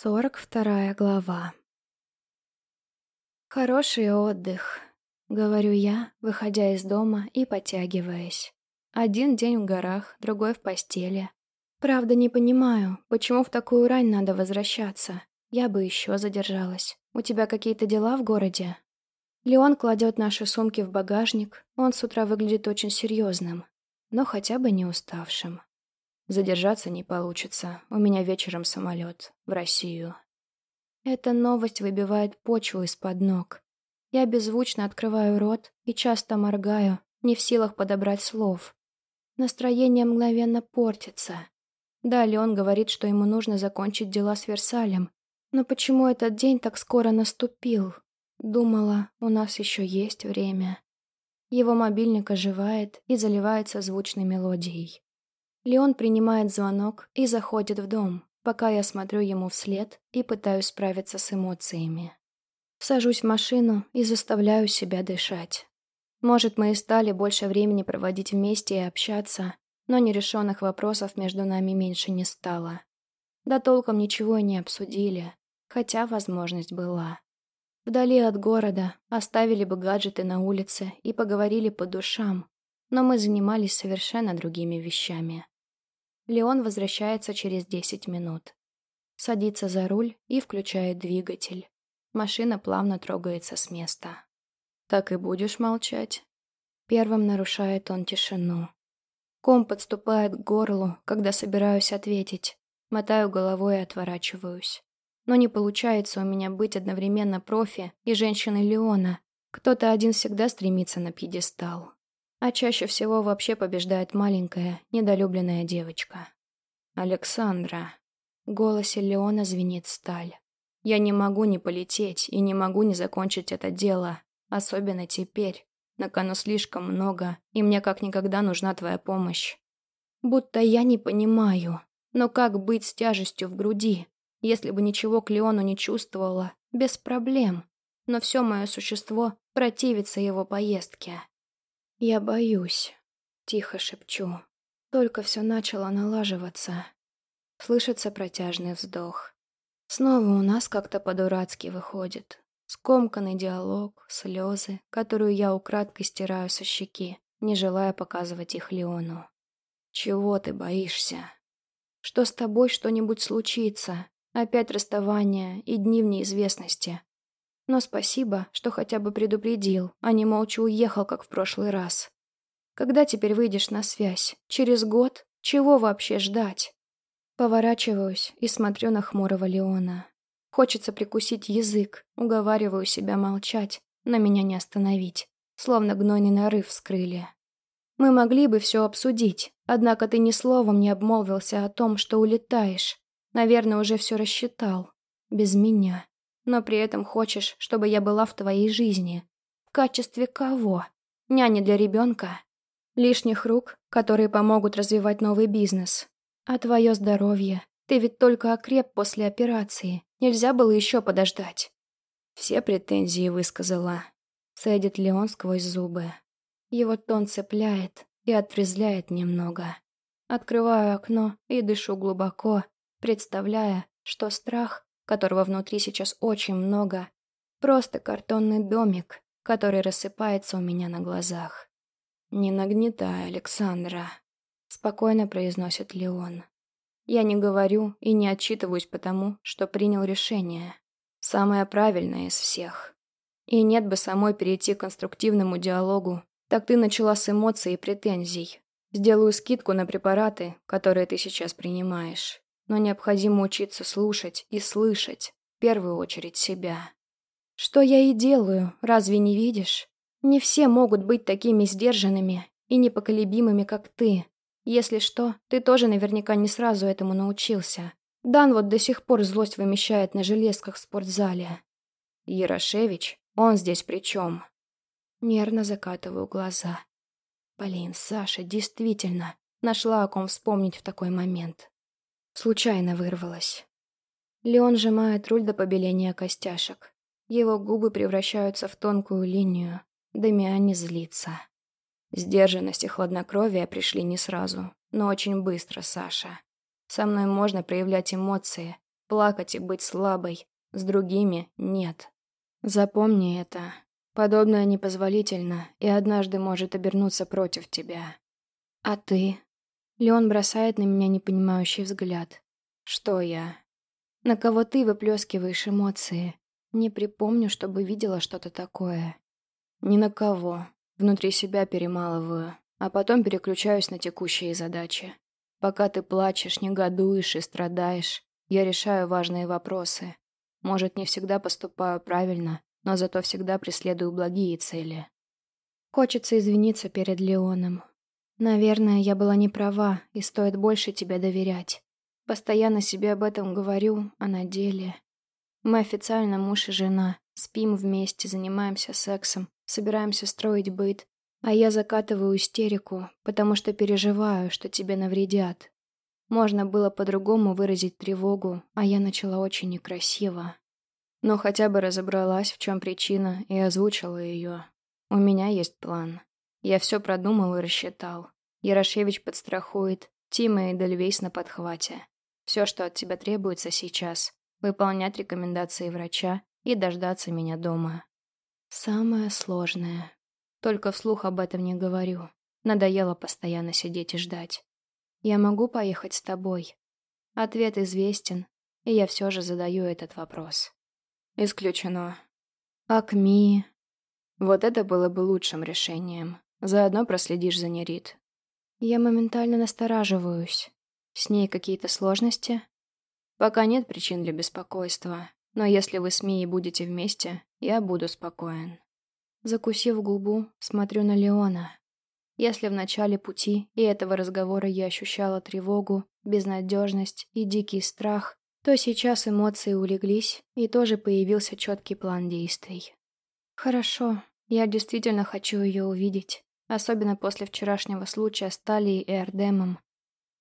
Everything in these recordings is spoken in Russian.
Сорок вторая глава. «Хороший отдых», — говорю я, выходя из дома и потягиваясь. Один день в горах, другой в постели. Правда, не понимаю, почему в такую рань надо возвращаться. Я бы еще задержалась. У тебя какие-то дела в городе? Леон кладет наши сумки в багажник. Он с утра выглядит очень серьезным, но хотя бы не уставшим. Задержаться не получится. У меня вечером самолет. В Россию. Эта новость выбивает почву из-под ног. Я беззвучно открываю рот и часто моргаю, не в силах подобрать слов. Настроение мгновенно портится. Далее он говорит, что ему нужно закончить дела с Версалем. Но почему этот день так скоро наступил? Думала, у нас еще есть время. Его мобильник оживает и заливается звучной мелодией. Леон принимает звонок и заходит в дом, пока я смотрю ему вслед и пытаюсь справиться с эмоциями. Сажусь в машину и заставляю себя дышать. Может, мы и стали больше времени проводить вместе и общаться, но нерешенных вопросов между нами меньше не стало. Да толком ничего и не обсудили, хотя возможность была. Вдали от города оставили бы гаджеты на улице и поговорили по душам, но мы занимались совершенно другими вещами. Леон возвращается через 10 минут. Садится за руль и включает двигатель. Машина плавно трогается с места. «Так и будешь молчать?» Первым нарушает он тишину. Ком подступает к горлу, когда собираюсь ответить. Мотаю головой и отворачиваюсь. Но не получается у меня быть одновременно профи и женщиной Леона. Кто-то один всегда стремится на пьедестал. А чаще всего вообще побеждает маленькая, недолюбленная девочка. «Александра». В голосе Леона звенит сталь. «Я не могу не полететь и не могу не закончить это дело. Особенно теперь. На кону слишком много, и мне как никогда нужна твоя помощь. Будто я не понимаю. Но как быть с тяжестью в груди? Если бы ничего к Леону не чувствовала, без проблем. Но все мое существо противится его поездке. «Я боюсь», — тихо шепчу. Только все начало налаживаться. Слышится протяжный вздох. Снова у нас как-то по-дурацки выходит. Скомканный диалог, слезы, которую я украдкой стираю со щеки, не желая показывать их Леону. «Чего ты боишься?» «Что с тобой что-нибудь случится? Опять расставание и дни в неизвестности. Но спасибо, что хотя бы предупредил, а не молча уехал, как в прошлый раз. Когда теперь выйдешь на связь? Через год? Чего вообще ждать? Поворачиваюсь и смотрю на хмурого Леона. Хочется прикусить язык, уговариваю себя молчать, но меня не остановить. Словно гнойный нарыв вскрыли. Мы могли бы все обсудить, однако ты ни словом не обмолвился о том, что улетаешь. Наверное, уже все рассчитал. Без меня но при этом хочешь, чтобы я была в твоей жизни. В качестве кого? Няни для ребенка? Лишних рук, которые помогут развивать новый бизнес. А твое здоровье? Ты ведь только окреп после операции. Нельзя было еще подождать. Все претензии высказала. Цедит Леон сквозь зубы. Его тон цепляет и отрезвляет немного. Открываю окно и дышу глубоко, представляя, что страх которого внутри сейчас очень много, просто картонный домик, который рассыпается у меня на глазах. «Не нагнетай, Александра», — спокойно произносит Леон. «Я не говорю и не отчитываюсь потому, что принял решение. Самое правильное из всех. И нет бы самой перейти к конструктивному диалогу, так ты начала с эмоций и претензий. Сделаю скидку на препараты, которые ты сейчас принимаешь но необходимо учиться слушать и слышать, в первую очередь себя. Что я и делаю, разве не видишь? Не все могут быть такими сдержанными и непоколебимыми, как ты. Если что, ты тоже наверняка не сразу этому научился. Дан вот до сих пор злость вымещает на железках в спортзале. Ярошевич, он здесь при чем? Нервно закатываю глаза. Блин, Саша действительно нашла о ком вспомнить в такой момент. Случайно вырвалась. Леон сжимает руль до побеления костяшек. Его губы превращаются в тонкую линию. Дамиан злится. Сдержанность и хладнокровие пришли не сразу, но очень быстро, Саша. Со мной можно проявлять эмоции, плакать и быть слабой. С другими нет. Запомни это. Подобное непозволительно и однажды может обернуться против тебя. А ты? Леон бросает на меня непонимающий взгляд. Что я? На кого ты выплескиваешь эмоции? Не припомню, чтобы видела что-то такое. Ни на кого. Внутри себя перемалываю, а потом переключаюсь на текущие задачи. Пока ты плачешь, негодуешь и страдаешь, я решаю важные вопросы. Может, не всегда поступаю правильно, но зато всегда преследую благие цели. Хочется извиниться перед Леоном. Наверное, я была не права, и стоит больше тебе доверять. Постоянно себе об этом говорю, а на деле... Мы официально муж и жена, спим вместе, занимаемся сексом, собираемся строить быт, а я закатываю истерику, потому что переживаю, что тебе навредят. Можно было по-другому выразить тревогу, а я начала очень некрасиво. Но хотя бы разобралась, в чем причина, и озвучила ее. У меня есть план. Я все продумал и рассчитал. Ярошевич подстрахует, Тима и Дельвейс на подхвате. Все, что от тебя требуется сейчас, выполнять рекомендации врача и дождаться меня дома. Самое сложное. Только вслух об этом не говорю. Надоело постоянно сидеть и ждать. Я могу поехать с тобой? Ответ известен, и я все же задаю этот вопрос. Исключено. Акми. Вот это было бы лучшим решением. Заодно проследишь за Нерит. Я моментально настораживаюсь. С ней какие-то сложности? Пока нет причин для беспокойства, но если вы с Мией будете вместе, я буду спокоен. Закусив губу, смотрю на Леона. Если в начале пути и этого разговора я ощущала тревогу, безнадежность и дикий страх, то сейчас эмоции улеглись, и тоже появился четкий план действий. Хорошо, я действительно хочу ее увидеть, особенно после вчерашнего случая с Талией и Ардемом.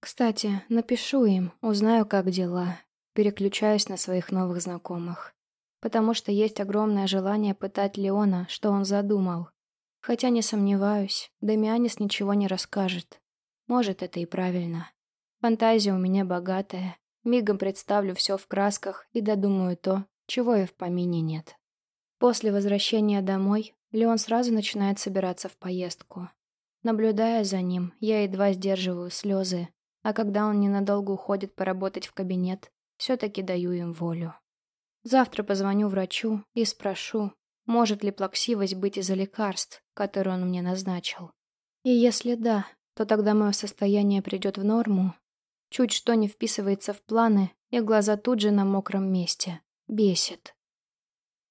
Кстати, напишу им, узнаю, как дела, переключаюсь на своих новых знакомых потому что есть огромное желание пытать Леона, что он задумал. Хотя не сомневаюсь, Дамианис ничего не расскажет. Может, это и правильно. Фантазия у меня богатая. Мигом представлю все в красках и додумаю то, чего и в помине нет. После возвращения домой Леон сразу начинает собираться в поездку. Наблюдая за ним, я едва сдерживаю слезы, а когда он ненадолго уходит поработать в кабинет, все-таки даю им волю. Завтра позвоню врачу и спрошу, может ли плаксивость быть из-за лекарств, которые он мне назначил. И если да, то тогда мое состояние придет в норму. Чуть что не вписывается в планы, и глаза тут же на мокром месте. Бесит.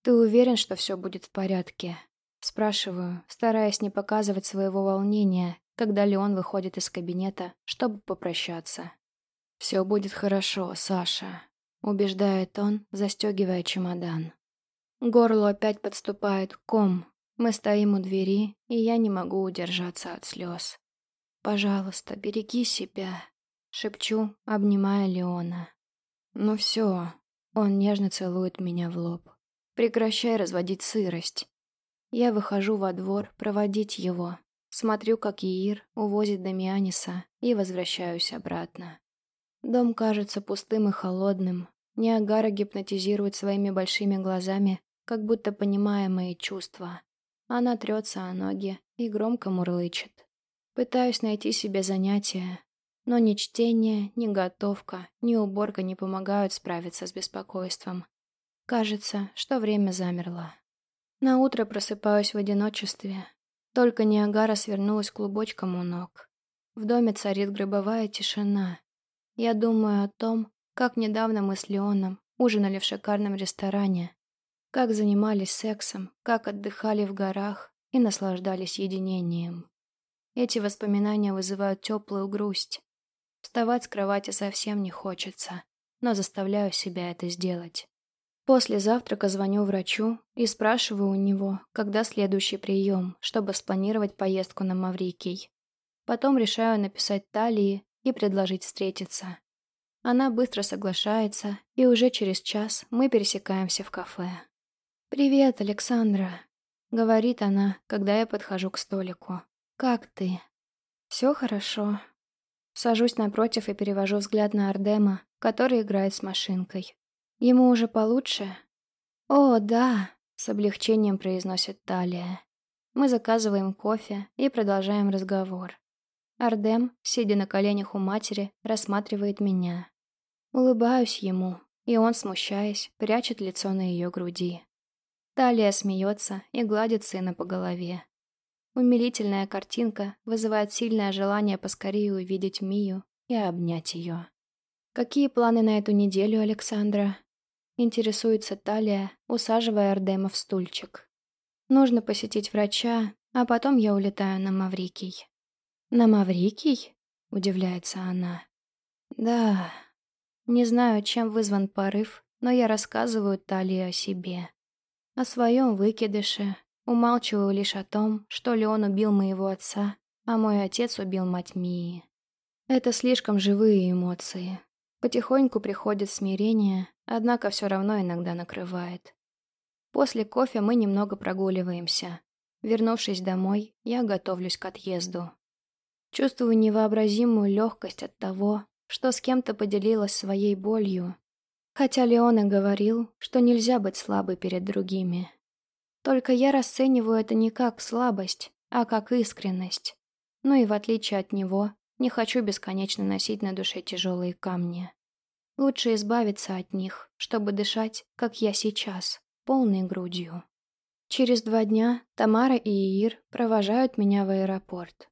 «Ты уверен, что все будет в порядке?» Спрашиваю, стараясь не показывать своего волнения, когда Леон выходит из кабинета, чтобы попрощаться. «Все будет хорошо, Саша», убеждает он, застегивая чемодан. Горло опять подступает ком. Мы стоим у двери, и я не могу удержаться от слез. «Пожалуйста, береги себя», — шепчу, обнимая Леона. «Ну все», — он нежно целует меня в лоб. «Прекращай разводить сырость». Я выхожу во двор проводить его, смотрю, как Иир увозит Дамианиса и возвращаюсь обратно. Дом кажется пустым и холодным, Ниагара гипнотизирует своими большими глазами, как будто понимая мои чувства. Она трется о ноги и громко мурлычет. Пытаюсь найти себе занятие, но ни чтение, ни готовка, ни уборка не помогают справиться с беспокойством. Кажется, что время замерло. На утро просыпаюсь в одиночестве. Только Ниагара свернулась клубочком у ног. В доме царит гробовая тишина. Я думаю о том, как недавно мы с Леоном ужинали в шикарном ресторане, как занимались сексом, как отдыхали в горах и наслаждались единением. Эти воспоминания вызывают теплую грусть. Вставать с кровати совсем не хочется, но заставляю себя это сделать. После завтрака звоню врачу и спрашиваю у него, когда следующий прием, чтобы спланировать поездку на Маврикий. Потом решаю написать Талии и предложить встретиться. Она быстро соглашается, и уже через час мы пересекаемся в кафе. «Привет, Александра», — говорит она, когда я подхожу к столику. «Как ты?» «Все хорошо». Сажусь напротив и перевожу взгляд на Ардема, который играет с машинкой. Ему уже получше? О, да, с облегчением произносит Талия. Мы заказываем кофе и продолжаем разговор. Ардем, сидя на коленях у матери, рассматривает меня. Улыбаюсь ему, и он, смущаясь, прячет лицо на ее груди. Талия смеется и гладит сына по голове. Умилительная картинка вызывает сильное желание поскорее увидеть Мию и обнять ее. «Какие планы на эту неделю, Александра?» Интересуется Талия, усаживая Ардема в стульчик. «Нужно посетить врача, а потом я улетаю на Маврикий». «На Маврикий?» — удивляется она. «Да, не знаю, чем вызван порыв, но я рассказываю Талии о себе. О своем выкидыше, умалчиваю лишь о том, что Леон убил моего отца, а мой отец убил мать Мии. Это слишком живые эмоции. Потихоньку приходит смирение, однако все равно иногда накрывает. После кофе мы немного прогуливаемся. Вернувшись домой, я готовлюсь к отъезду. Чувствую невообразимую легкость от того, что с кем-то поделилась своей болью, хотя Леон и говорил, что нельзя быть слабой перед другими. Только я расцениваю это не как слабость, а как искренность. Ну и в отличие от него, не хочу бесконечно носить на душе тяжелые камни. Лучше избавиться от них, чтобы дышать, как я сейчас, полной грудью. Через два дня Тамара и Иир провожают меня в аэропорт.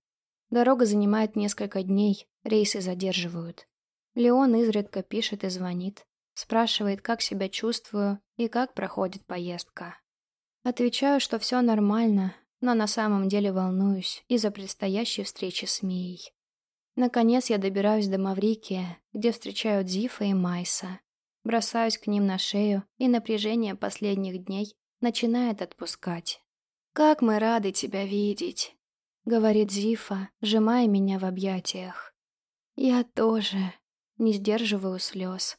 Дорога занимает несколько дней, рейсы задерживают. Леон изредка пишет и звонит, спрашивает, как себя чувствую и как проходит поездка. Отвечаю, что все нормально, но на самом деле волнуюсь из-за предстоящей встречи с Мией. Наконец я добираюсь до Маврикия, где встречают Зифа и Майса. Бросаюсь к ним на шею, и напряжение последних дней начинает отпускать. «Как мы рады тебя видеть!» — говорит Зифа, сжимая меня в объятиях. «Я тоже», — не сдерживаю слез.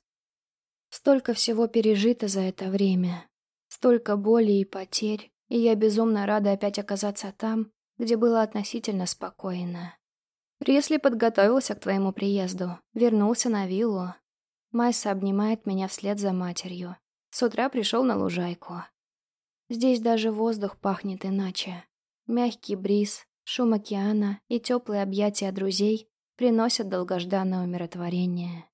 Столько всего пережито за это время. Столько боли и потерь, и я безумно рада опять оказаться там, где было относительно спокойно. Пресли подготовился к твоему приезду, вернулся на виллу. Майса обнимает меня вслед за матерью. С утра пришел на лужайку. Здесь даже воздух пахнет иначе. Мягкий бриз, шум океана и теплые объятия друзей приносят долгожданное умиротворение.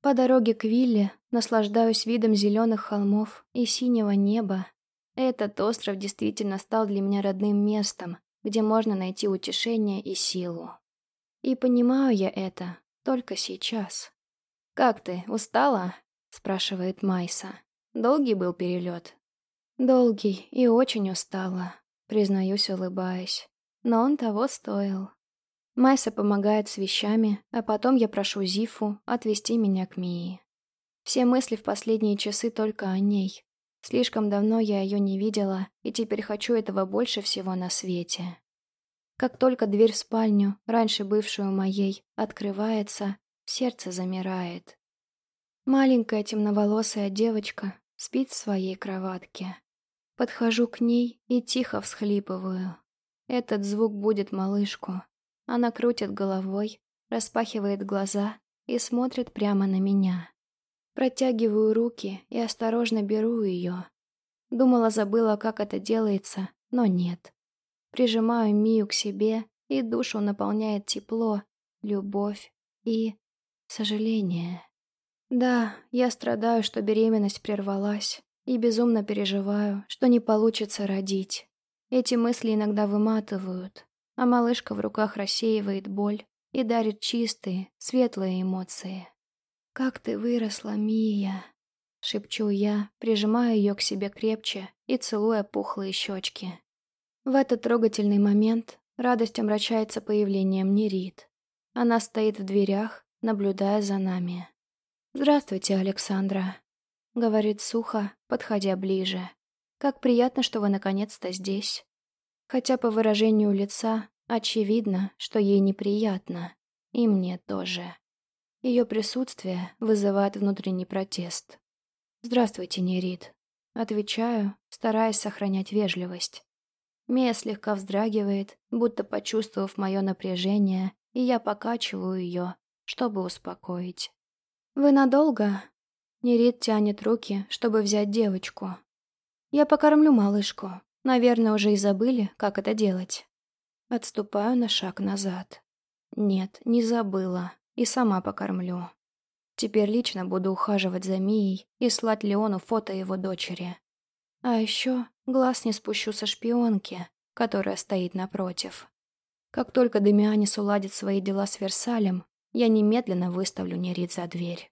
По дороге к вилле наслаждаюсь видом зеленых холмов и синего неба. Этот остров действительно стал для меня родным местом, где можно найти утешение и силу. И понимаю я это только сейчас. «Как ты, устала?» — спрашивает Майса. «Долгий был перелет?» «Долгий и очень устала», — признаюсь, улыбаясь. Но он того стоил. Майса помогает с вещами, а потом я прошу Зифу отвезти меня к Мии. Все мысли в последние часы только о ней. Слишком давно я ее не видела, и теперь хочу этого больше всего на свете. Как только дверь в спальню, раньше бывшую моей, открывается, сердце замирает. Маленькая темноволосая девочка спит в своей кроватке. Подхожу к ней и тихо всхлипываю. Этот звук будет малышку. Она крутит головой, распахивает глаза и смотрит прямо на меня. Протягиваю руки и осторожно беру ее. Думала, забыла, как это делается, но нет. Прижимаю Мию к себе, и душу наполняет тепло, любовь и сожаление. Да, я страдаю, что беременность прервалась, и безумно переживаю, что не получится родить. Эти мысли иногда выматывают, а малышка в руках рассеивает боль и дарит чистые, светлые эмоции. «Как ты выросла, Мия!» — шепчу я, прижимая ее к себе крепче и целуя пухлые щечки. В этот трогательный момент радость омрачается появлением Нерит. Она стоит в дверях, наблюдая за нами. «Здравствуйте, Александра», — говорит сухо, подходя ближе. «Как приятно, что вы наконец-то здесь». Хотя по выражению лица очевидно, что ей неприятно. И мне тоже. Ее присутствие вызывает внутренний протест. «Здравствуйте, Нерит», — отвечаю, стараясь сохранять вежливость. Мия слегка вздрагивает, будто почувствовав мое напряжение, и я покачиваю ее, чтобы успокоить. «Вы надолго?» Нерит тянет руки, чтобы взять девочку. Я покормлю малышку. Наверное, уже и забыли, как это делать. Отступаю на шаг назад. Нет, не забыла. И сама покормлю. Теперь лично буду ухаживать за Мией и слать Леону фото его дочери. А еще глаз не спущу со шпионки, которая стоит напротив. Как только Демианис уладит свои дела с Версалем, я немедленно выставлю Нерит за дверь.